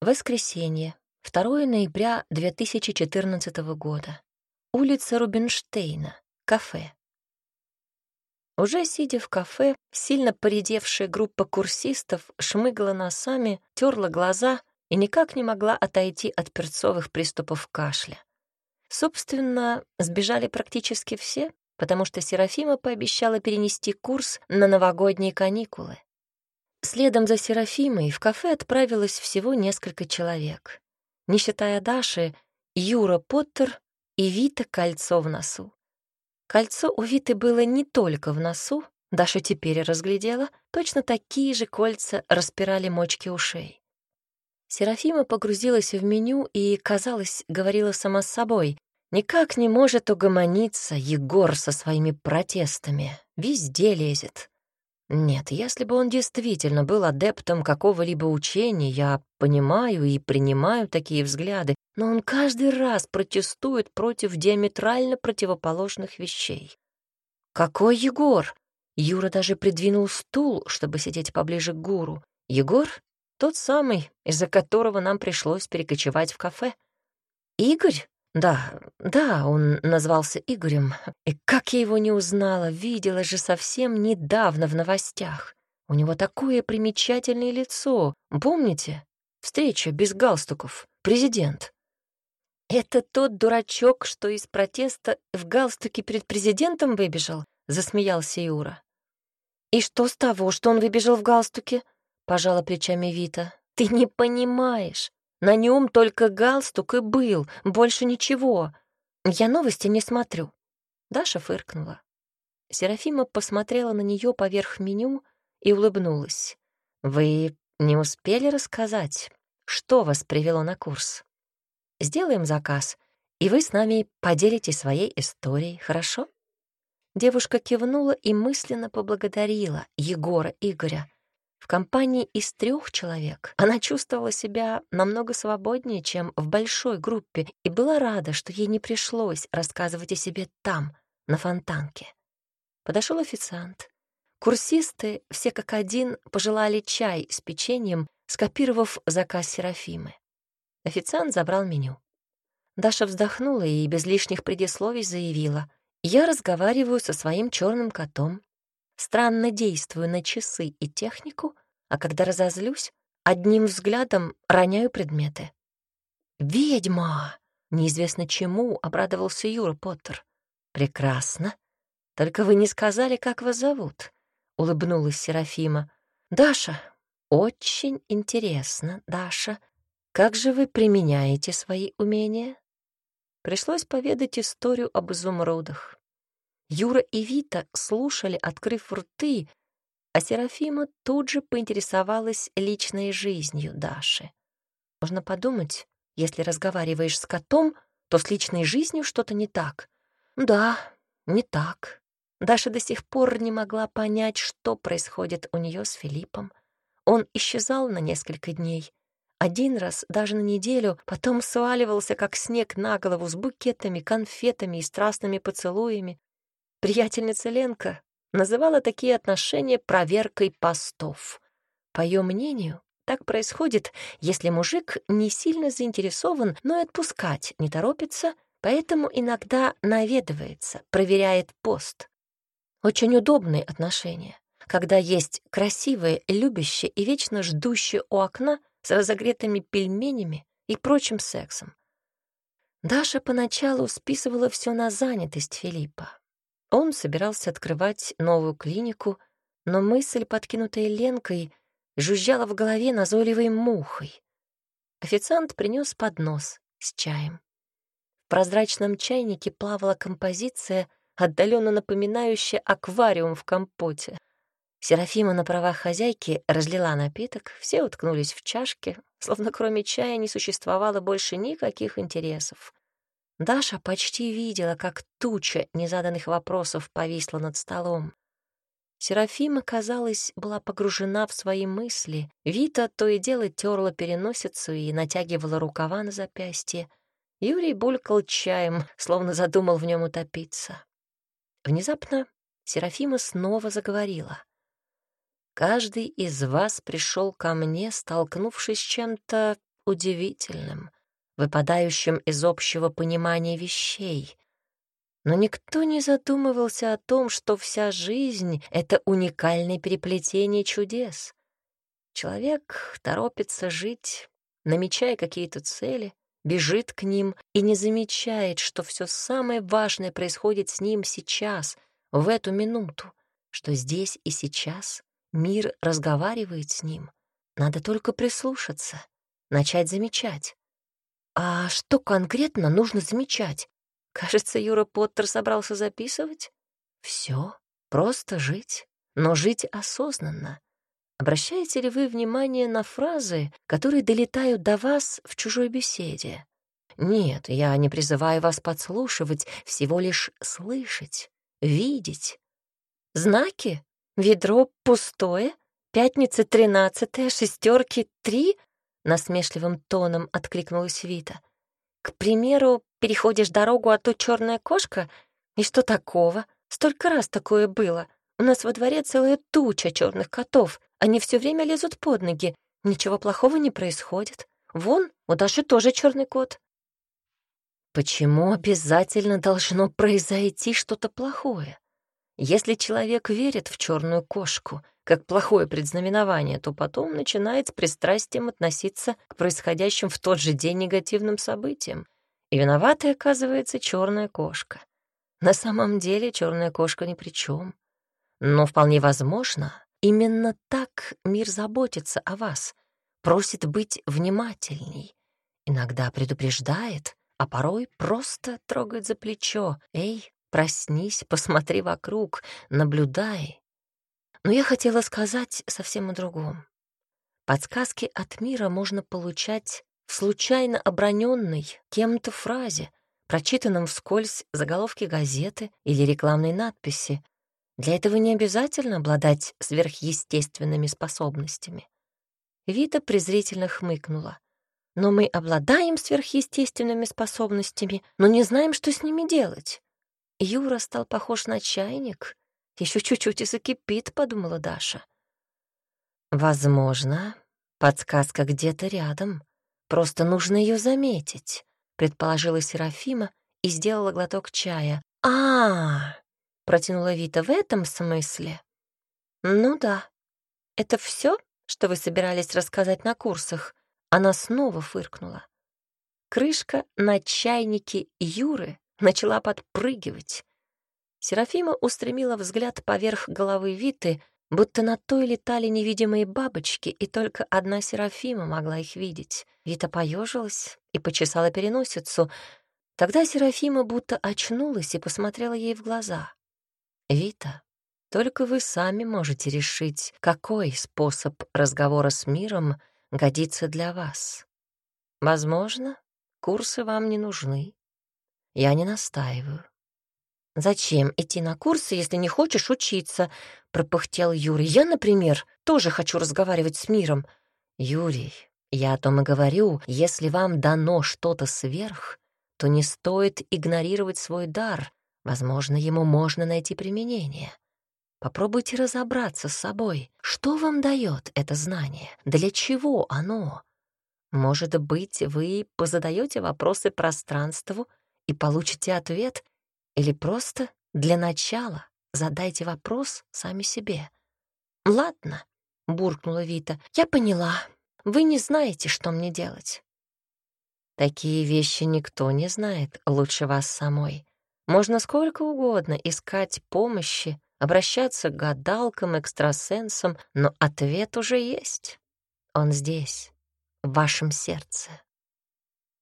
Воскресенье, 2 ноября 2014 года. Улица Рубинштейна, кафе. Уже сидя в кафе, сильно поредевшая группа курсистов шмыгала носами, терла глаза и никак не могла отойти от перцовых приступов кашля. Собственно, сбежали практически все, потому что Серафима пообещала перенести курс на новогодние каникулы. Следом за Серафимой в кафе отправилось всего несколько человек. Не считая Даши, Юра Поттер и Вита кольцо в носу. Кольцо у Виты было не только в носу, Даша теперь разглядела, точно такие же кольца распирали мочки ушей. Серафима погрузилась в меню и, казалось, говорила сама с собой. Никак не может угомониться Егор со своими протестами. Везде лезет. Нет, если бы он действительно был адептом какого-либо учения, я понимаю и принимаю такие взгляды, но он каждый раз протестует против диаметрально противоположных вещей. «Какой Егор?» Юра даже придвинул стул, чтобы сидеть поближе к гуру. «Егор? Тот самый, из-за которого нам пришлось перекочевать в кафе. Игорь? Да, да, он назвался Игорем. И как я его не узнала, видела же совсем недавно в новостях. У него такое примечательное лицо. Помните? Встреча без галстуков. Президент. Это тот дурачок, что из протеста в галстуке перед президентом выбежал, засмеялся Юра. И что с того, что он выбежал в галстуке? Пожала плечами Вита. Ты не понимаешь. На нем только галстук и был, больше ничего. Я новости не смотрю. Даша фыркнула. Серафима посмотрела на нее поверх меню и улыбнулась. «Вы не успели рассказать, что вас привело на курс? Сделаем заказ, и вы с нами поделитесь своей историей, хорошо?» Девушка кивнула и мысленно поблагодарила Егора Игоря в компании из трех человек она чувствовала себя намного свободнее, чем в большой группе, и была рада, что ей не пришлось рассказывать о себе там, на фонтанке. Подошел официант. Курсисты, все как один, пожелали чай с печеньем, скопировав заказ Серафимы. Официант забрал меню. Даша вздохнула и без лишних предисловий заявила. «Я разговариваю со своим черным котом странно действую на часы и технику, а когда разозлюсь, одним взглядом роняю предметы. «Ведьма!» — неизвестно чему обрадовался Юра Поттер. «Прекрасно. Только вы не сказали, как вас зовут», — улыбнулась Серафима. «Даша, очень интересно, Даша. Как же вы применяете свои умения?» Пришлось поведать историю об изумрудах. Юра и Вита слушали, открыв рты, а Серафима тут же поинтересовалась личной жизнью Даши. Можно подумать, если разговариваешь с котом, то с личной жизнью что-то не так. Да, не так. Даша до сих пор не могла понять, что происходит у нее с Филиппом. Он исчезал на несколько дней. Один раз, даже на неделю, потом сваливался, как снег на голову, с букетами, конфетами и страстными поцелуями. Приятельница Ленка называла такие отношения проверкой постов. По ее мнению, так происходит, если мужик не сильно заинтересован, но и отпускать не торопится, поэтому иногда наведывается, проверяет пост. Очень удобные отношения, когда есть красивые, любящие и вечно ждущие у окна с разогретыми пельменями и прочим сексом. Даша поначалу списывала все на занятость Филиппа. Он собирался открывать новую клинику, но мысль, подкинутая Ленкой, жужжала в голове назойливой мухой. Официант принес поднос с чаем. В прозрачном чайнике плавала композиция, отдаленно напоминающая аквариум в компоте. Серафима на правах хозяйки разлила напиток, все уткнулись в чашки, словно кроме чая не существовало больше никаких интересов. Даша почти видела, как туча незаданных вопросов повисла над столом. Серафима, казалось, была погружена в свои мысли. Вита то и дело терла переносицу и натягивала рукава на запястье. Юрий булькал чаем, словно задумал в нем утопиться. Внезапно Серафима снова заговорила. «Каждый из вас пришел ко мне, столкнувшись с чем-то удивительным, выпадающим из общего понимания вещей. Но никто не задумывался о том, что вся жизнь — это уникальное переплетение чудес. Человек торопится жить, намечая какие-то цели, бежит к ним и не замечает, что все самое важное происходит с ним сейчас, в эту минуту, что здесь и сейчас мир разговаривает с ним. Надо только прислушаться, начать замечать. А что конкретно нужно замечать? Кажется, Юра Поттер собрался записывать. Все, просто жить, но жить осознанно. Обращаете ли вы внимание на фразы, которые долетают до вас в чужой беседе? Нет, я не призываю вас подслушивать, всего лишь слышать, видеть. Знаки? Ведро пустое? Пятница тринадцатая, шестерки три? Насмешливым тоном откликнулась Вита. К примеру, переходишь дорогу, а тут черная кошка? И что такого? Столько раз такое было. У нас во дворе целая туча черных котов. Они все время лезут под ноги. Ничего плохого не происходит. Вон, у Даши тоже черный кот. Почему обязательно должно произойти что-то плохое? Если человек верит в черную кошку, как плохое предзнаменование, то потом начинает с пристрастием относиться к происходящим в тот же день негативным событиям. И виноватой оказывается черная кошка. На самом деле черная кошка ни при чем. Но вполне возможно, именно так мир заботится о вас, просит быть внимательней, иногда предупреждает, а порой просто трогает за плечо. «Эй, проснись, посмотри вокруг, наблюдай». Но я хотела сказать совсем о другом. Подсказки от мира можно получать в случайно оброненной кем-то фразе, прочитанном вскользь заголовке газеты или рекламной надписи, для этого не обязательно обладать сверхъестественными способностями. Вита презрительно хмыкнула. Но мы обладаем сверхъестественными способностями, но не знаем, что с ними делать. Юра стал похож на чайник. Еще чуть-чуть и закипит, подумала Даша. Возможно, подсказка где-то рядом. Просто нужно ее заметить, предположила Серафима и сделала глоток чая. А, -а, -а протянула Вита в этом смысле. Ну да. Это все, что вы собирались рассказать на курсах? Она снова фыркнула. Крышка на чайнике Юры начала подпрыгивать. Серафима устремила взгляд поверх головы Виты, будто на той летали невидимые бабочки, и только одна Серафима могла их видеть. Вита поежилась и почесала переносицу. Тогда Серафима будто очнулась и посмотрела ей в глаза. Вита, только вы сами можете решить, какой способ разговора с миром годится для вас. Возможно, курсы вам не нужны. Я не настаиваю. «Зачем идти на курсы, если не хочешь учиться?» — пропыхтел Юрий. «Я, например, тоже хочу разговаривать с миром». «Юрий, я о том и говорю, если вам дано что-то сверх, то не стоит игнорировать свой дар, Возможно, ему можно найти применение. Попробуйте разобраться с собой. Что вам дает это знание? Для чего оно? Может быть, вы позадаете вопросы пространству и получите ответ, или просто для начала задайте вопрос сами себе. «Ладно», — буркнула Вита, — «я поняла. Вы не знаете, что мне делать». Такие вещи никто не знает лучше вас самой. Можно сколько угодно искать помощи, обращаться к гадалкам, экстрасенсам, но ответ уже есть. Он здесь, в вашем сердце.